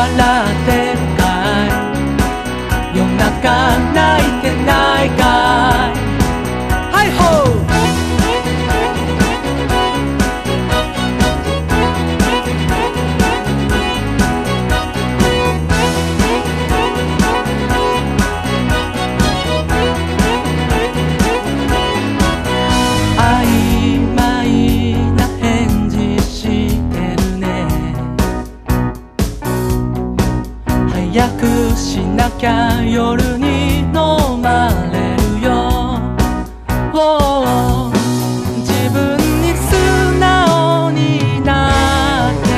笑ってるかい早くしなきゃ夜に飲まれるよ。Oh 自分に素直になって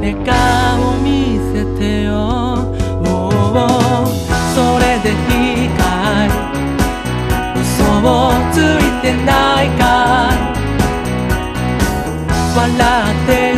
笑顔見せてよ。Oh それでいいかい。嘘をついてないかい。笑って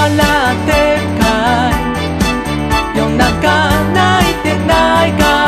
笑ってかい。夜中泣いてないかい